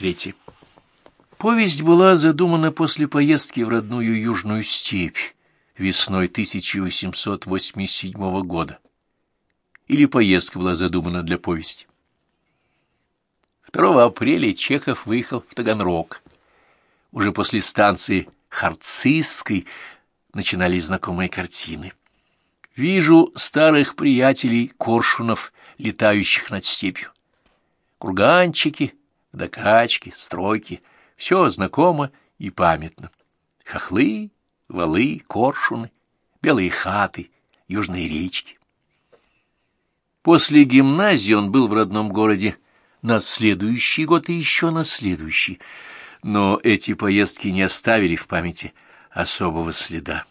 Третье. Повесть была задумана после поездки в родную Южную степь весной 1887 года. Или поездка была задумана для повести. 2 апреля Чехов выехал в Таганрог. Уже после станции Харцизской начинались знакомые картины. Вижу старых приятелей коршунов, летающих над степью. Курганчики, докачки, стройки — все знакомо и памятно. Хохлы, валы, коршуны, белые хаты, южные речки. После гимназии он был в родном городе на следующий год и еще на следующий, но эти поездки не оставили в памяти особого следа.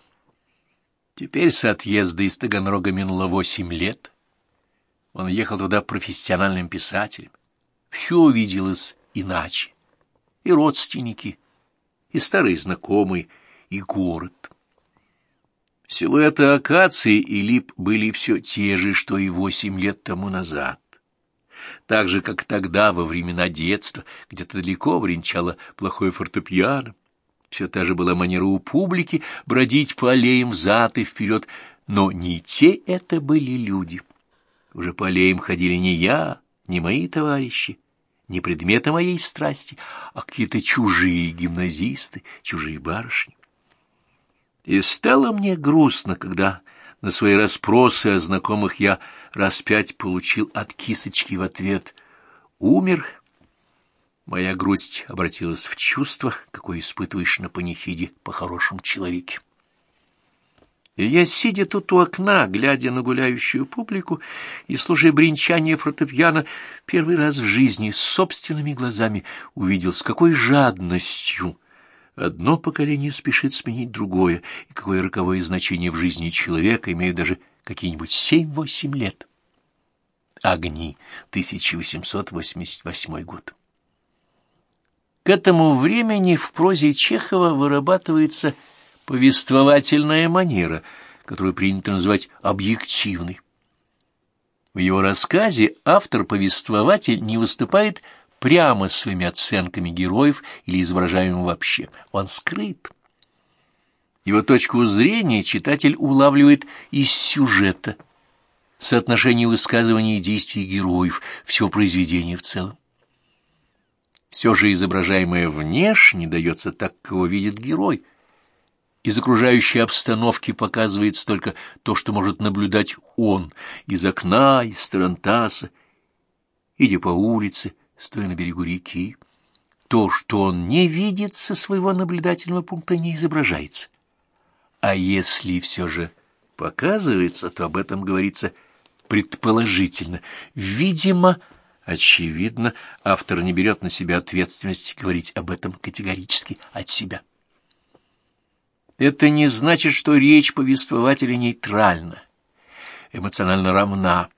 Теперь с отъезда из Таганрога минуло восемь лет. Он ехал туда профессиональным писателем. Все виделось иначе. И родственники, и старые знакомые, и город. Силуэты акации и лип были все те же, что и восемь лет тому назад. Так же, как тогда, во времена детства, где-то далеко бренчало плохое фортепиано. Все та же была манера у публики бродить по аллеям взад и вперед, но не те это были люди. Уже по аллеям ходили не я, не мои товарищи, не предметы моей страсти, а какие-то чужие гимназисты, чужие барышни. И стало мне грустно, когда на свои расспросы о знакомых я раз пять получил от кисочки в ответ «Умер». Моя грусть обратилась в чувство, какое испытываешь на панихиде по хорошему человеке. Я, сидя тут у окна, глядя на гуляющую публику и слушая бренчание фортепиано, первый раз в жизни собственными глазами увидел, с какой жадностью одно поколение спешит сменить другое, и какое роковое значение в жизни человека имеют даже какие-нибудь семь-восемь лет. Огни, 1888 год. К этому времени в прозе Чехова вырабатывается повествовательная манера, которую принято называть объективной. В его рассказе автор-повествователь не выступает прямо своими оценками героев или изображаемым вообще. Он скрыт. Его точку зрения читатель улавливает из сюжета, соотношение высказываний и действий героев, всего произведения в целом. Все же изображаемое внешне дается так, как его видит герой – из окружающей обстановки показывается только то, что может наблюдать он из окна, из тарантаса, идя по улице, стоя на берегу реки. То, что он не видит со своего наблюдательного пункта, не изображается. А если все же показывается, то об этом говорится предположительно. Видимо, очевидно, автор не берет на себя ответственность говорить об этом категорически от себя. Это не значит, что речь повествователя нейтральна, эмоционально равна.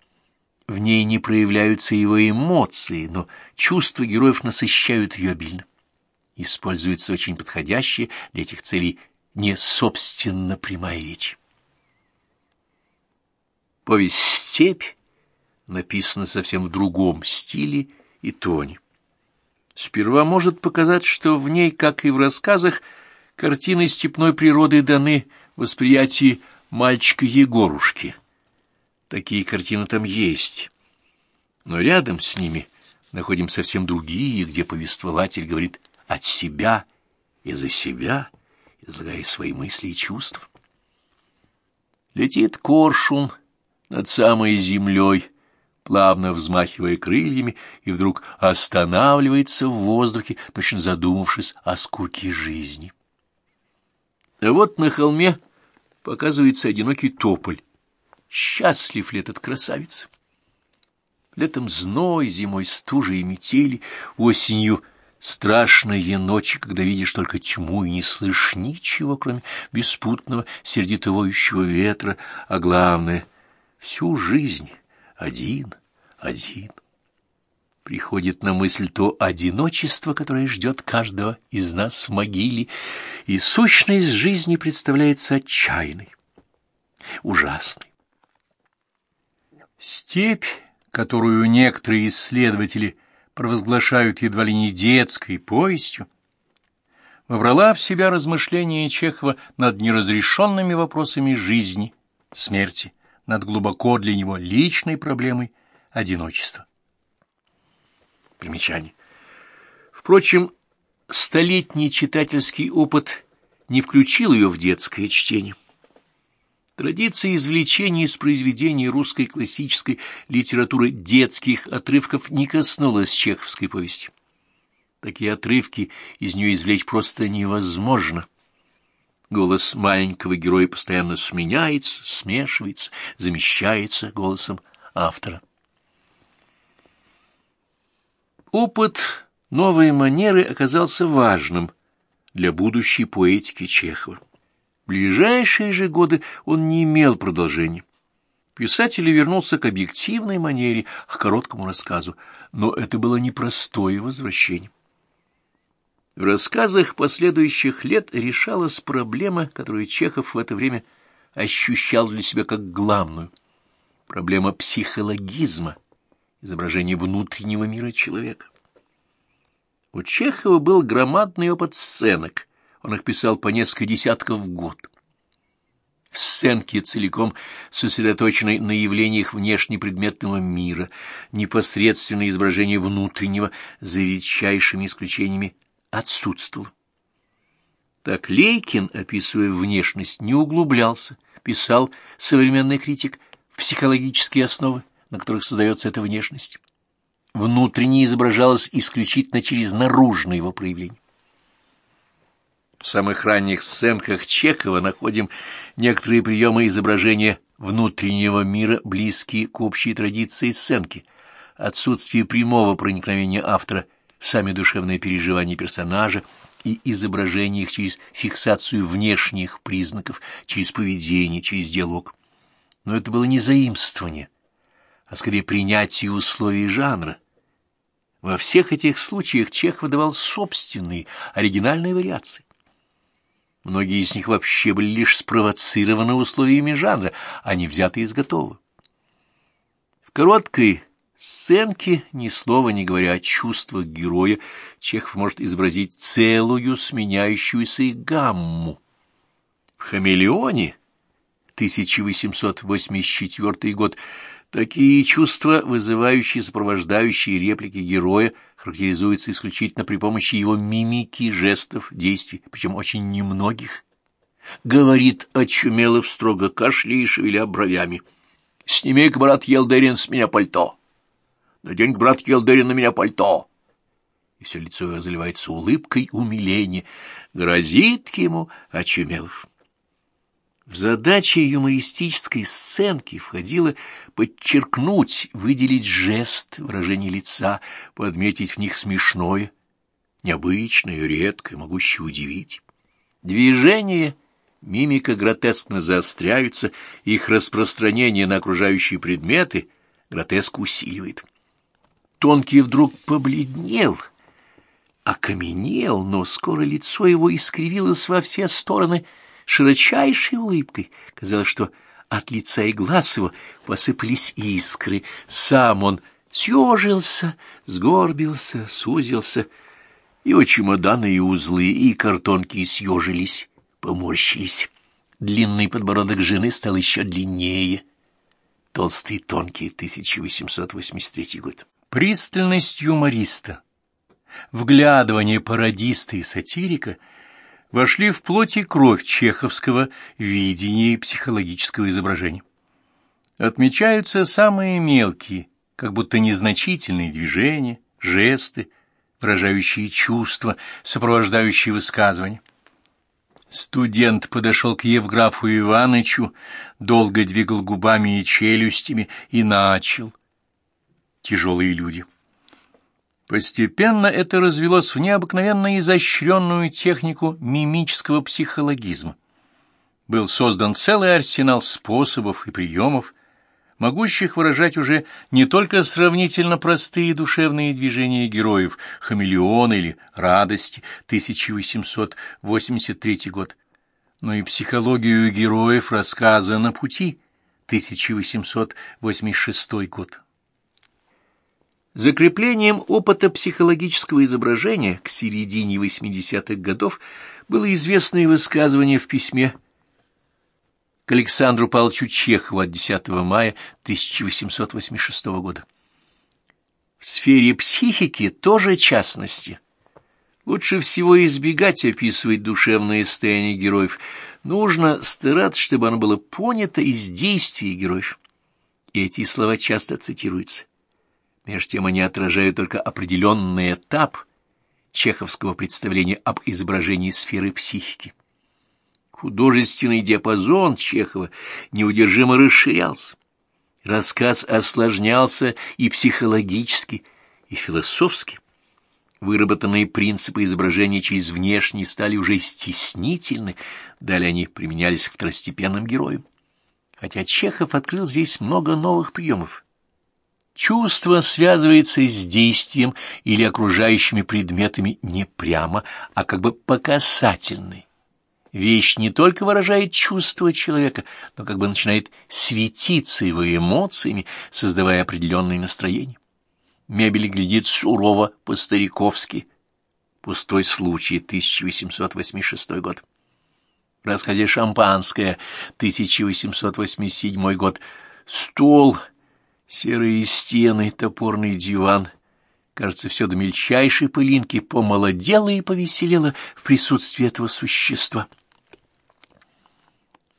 В ней не проявляются его эмоции, но чувства героев насыщают ее обильно. Используется очень подходящая для этих целей не собственно прямая речь. Повесть «Степь» написана совсем в другом стиле и тоне. Сперва может показаться, что в ней, как и в рассказах, Картины степной природы даны восприятии мальчика Егорушки. Такие картины там есть. Но рядом с ними находим совсем другие, где повествователь говорит от себя и за себя, излагая свои мысли и чувства. Летит коршун над самой землей, плавно взмахивая крыльями, и вдруг останавливается в воздухе, точно задумавшись о скуке жизни. Вот на холме показывается одинокий тополь. Счастлив ли этот красавец? Летом зной, зимой стужи и метели, осенью страшные ночи, когда видишь только тьму и не слышишь ничего, кроме беспутного, сердито ветра, а главное — всю жизнь один, один приходит на мысль то одиночество, которое ждет каждого из нас в могиле, и сущность жизни представляется отчаянной, ужасной. Степь, которую некоторые исследователи провозглашают едва ли не детской повестью, вобрала в себя размышления Чехова над неразрешенными вопросами жизни, смерти, над глубоко для него личной проблемой одиночества. Примечание. Впрочем, столетний читательский опыт не включил ее в детское чтение. Традиция извлечения из произведений русской классической литературы детских отрывков не коснулась чеховской повести. Такие отрывки из нее извлечь просто невозможно. Голос маленького героя постоянно сменяется, смешивается, замещается голосом автора. Опыт новой манеры оказался важным для будущей поэтики Чехова. В ближайшие же годы он не имел продолжения. Писатель вернулся к объективной манере, к короткому рассказу, но это было непростое возвращение. В рассказах последующих лет решалась проблема, которую Чехов в это время ощущал для себя как главную. Проблема психологизма, изображения внутреннего мира человека. У Чехова был громадный опыт сценок, он их писал по несколько десятков в год. В сценке целиком сосредоточенной на явлениях внешнепредметного мира, непосредственное изображение внутреннего, за редчайшими исключениями, отсутствовал. Так Лейкин, описывая внешность, не углублялся, писал современный критик в психологические основы, на которых создается эта внешность. Внутренне изображалось исключительно через наружное его проявление. В самых ранних сценках Чехова находим некоторые приемы изображения внутреннего мира, близкие к общей традиции сценки, отсутствие прямого проникновения автора – сами душевные переживания персонажа и изображение их через фиксацию внешних признаков, через поведение, через диалог. Но это было не заимствование, а скорее принятие условий жанра. Во всех этих случаях Чехов давал собственные, оригинальные вариации. Многие из них вообще были лишь спровоцированы условиями жанра, а не взяты из готового. В короткой сценке, ни слова не говоря о чувствах героя, Чехов может изобразить целую сменяющуюся гамму. В «Хамелеоне» 1884 год такие чувства, вызывающие сопровождающие реплики героя, характеризуются исключительно при помощи его мимики, жестов, действий, причем очень немногих. Говорит Очумелов, строго кашляя и шевеля бровями. «Сними-ка, брат Елдерин, с меня пальто!» Надень, брат Елдерин, на меня пальто. И все лицо его заливается улыбкой умиления. Грозит ему Очумелов. В задачи юмористической сценки входило подчеркнуть, выделить жест, выражение лица, подметить в них смешное, необычное, редкое, могущее удивить. Движения, мимика гротескно заостряются, их распространение на окружающие предметы гротеск усиливает. Тонкий вдруг побледнел, окаменел, но скоро лицо его искривилось во все стороны широчайшей улыбкой. Казалось, что от лица и глаз его посыпались искры. Сам он съежился, сгорбился, сузился. Его чемоданы и узлы, и картонки съежились, поморщились. Длинный подбородок жены стал еще длиннее. Толстый и тонкий, 1883 год. Пристальность юмориста, вглядывание пародиста и сатирика вошли в плоть и кровь чеховского видения и психологического изображения. Отмечаются самые мелкие, как будто незначительные движения, жесты, выражающие чувства, сопровождающие высказывания. Студент подошел к Евграфу Иванычу, долго двигал губами и челюстями и начал — тяжелые люди. Постепенно это развелось в необыкновенно изощренную технику мимического психологизма. Был создан целый арсенал способов и приемов, могущих выражать уже не только сравнительно простые душевные движения героев «Хамелеона» или «Радости» 1883 год, но и психологию героев рассказа «На пути» 1886 год. Закреплением опыта психологического изображения к середине 80-х годов было известное высказывание в письме к Александру Павловичу Чехову от 10 мая 1886 года. В сфере психики тоже частности. Лучше всего избегать описывать душевное состояние героев. Нужно стараться, чтобы оно было понято из действий героев. И эти слова часто цитируются. Между тем они отражают только определенный этап чеховского представления об изображении сферы психики. Художественный диапазон Чехова неудержимо расширялся. Рассказ осложнялся и психологически, и философски. Выработанные принципы изображения через внешний стали уже стеснительны, далее они применялись к второстепенным героям. Хотя Чехов открыл здесь много новых приемов. Чувство связывается с действием или окружающими предметами не прямо, а как бы по касательной. Вещь не только выражает чувство человека, но как бы начинает светиться его эмоциями, создавая определенное настроение. Мебель глядит сурово, по-стариковски. Пустой случай, 1886 год. Рассказе «Шампанское», 1887 год. Стол Серые стены, топорный диван. Кажется, все до мельчайшей пылинки помолодело и повеселело в присутствии этого существа.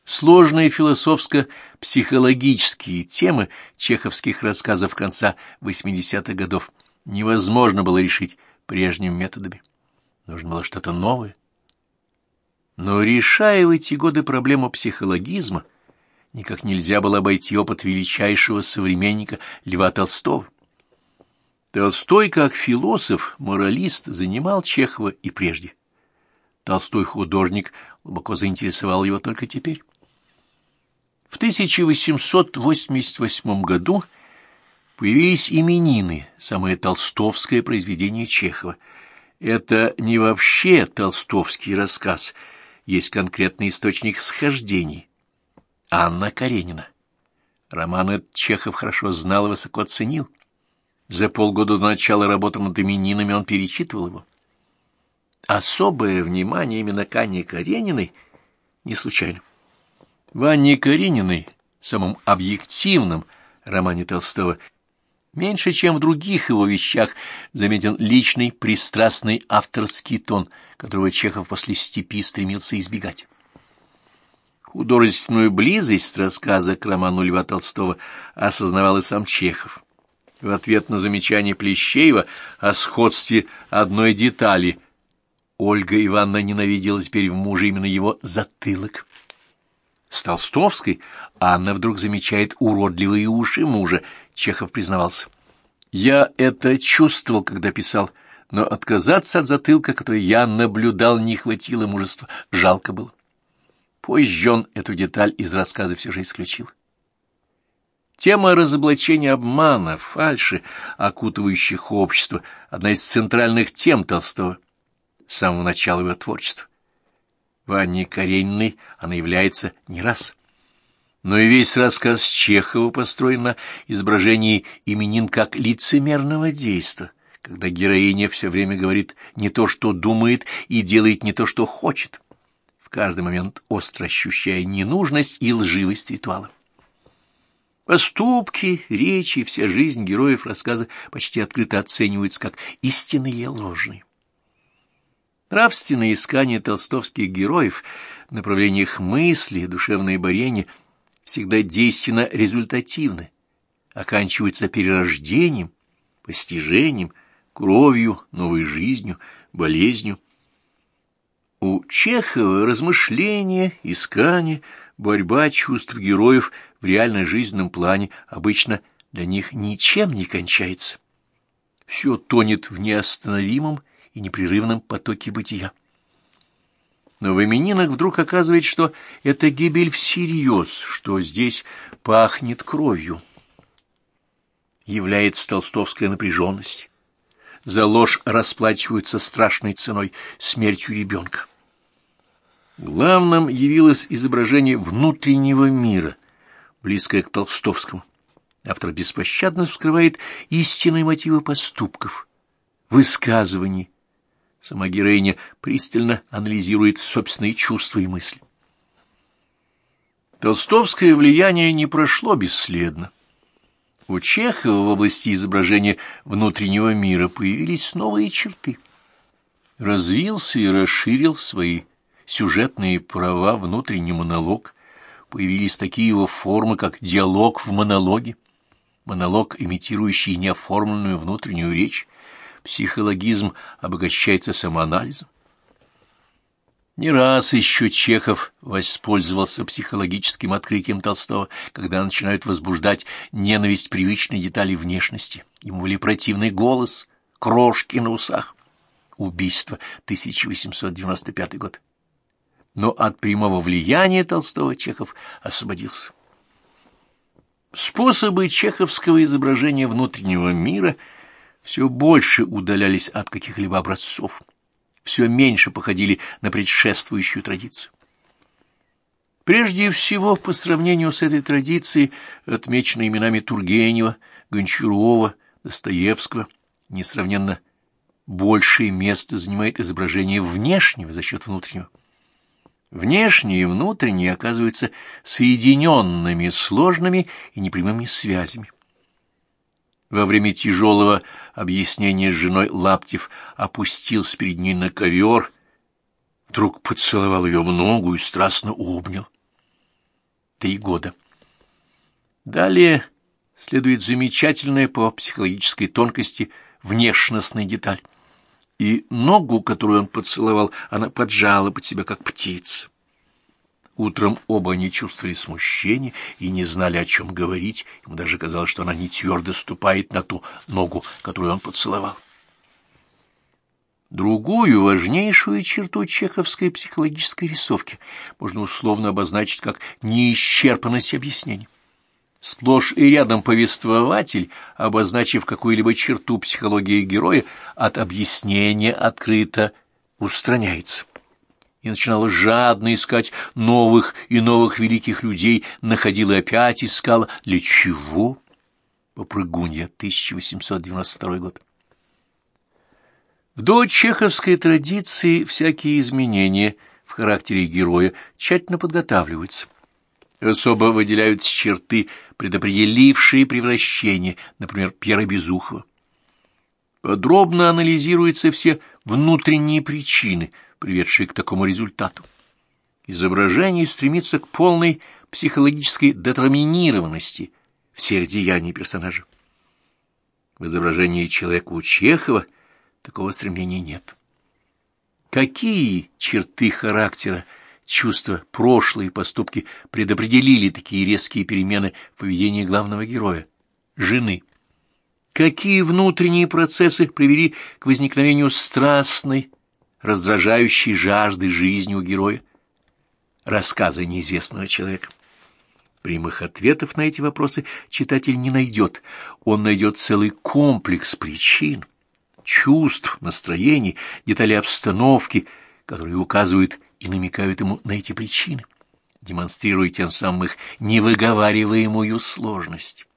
Сложные философско-психологические темы чеховских рассказов конца 80-х годов невозможно было решить прежними методами. Нужно было что-то новое. Но решая в эти годы проблему психологизма, никак нельзя было обойти опыт величайшего современника Льва Толстого. Толстой, как философ, моралист, занимал Чехова и прежде. Толстой художник глубоко заинтересовал его только теперь. В 1888 году появились именины, самое толстовское произведение Чехова. Это не вообще толстовский рассказ, есть конкретный источник схождений. Анна Каренина. Роман этот Чехов хорошо знал и высоко ценил. За полгода до начала работы над именинами он перечитывал его. Особое внимание именно к Анне Карениной не случайно. В Анне Карениной, самом объективном романе Толстого, меньше, чем в других его вещах, заметен личный, пристрастный авторский тон, которого Чехов после «Степи» стремился избегать. Художественную близость рассказа к роману Льва Толстого осознавал и сам Чехов. В ответ на замечание Плещеева о сходстве одной детали Ольга Ивановна ненавидела теперь в муже именно его затылок. С Толстовской Анна вдруг замечает уродливые уши мужа. Чехов признавался. «Я это чувствовал, когда писал, но отказаться от затылка, который я наблюдал, не хватило мужества. Жалко было». Позже он эту деталь из рассказа все же исключил. Тема разоблачения обмана, фальши, окутывающих общество, одна из центральных тем Толстого с самого начала его творчества. В Анне Карениной она является не раз. Но и весь рассказ Чехова построен на изображении именин как лицемерного действа, когда героиня все время говорит не то, что думает, и делает не то, что хочет каждый момент остро ощущая ненужность и лживость ритуала. Поступки, речи, вся жизнь героев рассказа почти открыто оцениваются как истинные или ложные. Нравственные искания толстовских героев, направление их мысли, душевное борение всегда действенно результативны, оканчиваются перерождением, постижением, кровью, новой жизнью, болезнью, у Чехова размышления, искания, борьба чувств героев в реально жизненном плане обычно для них ничем не кончается. Все тонет в неостановимом и непрерывном потоке бытия. Но в именинах вдруг оказывается, что это гибель всерьез, что здесь пахнет кровью. Является толстовская напряженность. За ложь расплачиваются страшной ценой, смертью ребенка. Главным явилось изображение внутреннего мира, близкое к толстовскому. Автор беспощадно скрывает истинные мотивы поступков, высказываний. Сама героиня пристально анализирует собственные чувства и мысли. Толстовское влияние не прошло бесследно. У Чехова в области изображения внутреннего мира появились новые черты. Развился и расширил свои сюжетные права внутренний монолог, появились такие его формы, как диалог в монологе, монолог, имитирующий неоформленную внутреннюю речь, психологизм обогащается самоанализом. Не раз еще Чехов воспользовался психологическим открытием Толстого, когда начинают возбуждать ненависть привычной детали внешности. Ему были противный голос, крошки на усах. Убийство, 1895 год. Но от прямого влияния Толстого Чехов освободился. Способы чеховского изображения внутреннего мира все больше удалялись от каких-либо образцов все меньше походили на предшествующую традицию. Прежде всего, по сравнению с этой традицией, отмеченной именами Тургенева, Гончарова, Достоевского, несравненно большее место занимает изображение внешнего за счет внутреннего. Внешние и внутренние оказываются соединенными, сложными и непрямыми связями. Во время тяжелого объяснения с женой Лаптев опустился перед ней на ковер, вдруг поцеловал ее в ногу и страстно обнял. Три года. Далее следует замечательная по психологической тонкости внешностная деталь. И ногу, которую он поцеловал, она поджала под себя, как птица. Утром оба они чувствовали смущение и не знали, о чем говорить. Ему даже казалось, что она не твердо ступает на ту ногу, которую он поцеловал. Другую важнейшую черту чеховской психологической рисовки можно условно обозначить как неисчерпанность объяснений. Сплошь и рядом повествователь, обозначив какую-либо черту психологии героя, от объяснения открыто устраняется и начинала жадно искать новых и новых великих людей, находила и опять искала. Для чего? Попрыгунья, 1892 год. В дочеховской традиции всякие изменения в характере героя тщательно подготавливаются. Особо выделяются черты, предопределившие превращение, например, Пьера Безухова. Подробно анализируются все внутренние причины – приведшие к такому результату. Изображение стремится к полной психологической детерминированности всех деяний персонажа. В изображении человека у Чехова такого стремления нет. Какие черты характера, чувства, прошлые поступки предопределили такие резкие перемены в поведении главного героя, жены? Какие внутренние процессы привели к возникновению страстной, раздражающей жажды жизни у героя, рассказы неизвестного человека. Прямых ответов на эти вопросы читатель не найдет. Он найдет целый комплекс причин, чувств, настроений, деталей обстановки, которые указывают и намекают ему на эти причины, демонстрируя тем самым их невыговариваемую сложность.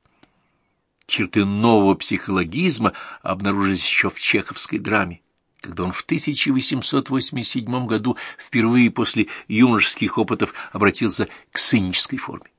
Черты нового психологизма обнаружились еще в чеховской драме когда он в 1887 году впервые после юношеских опытов обратился к сценической форме.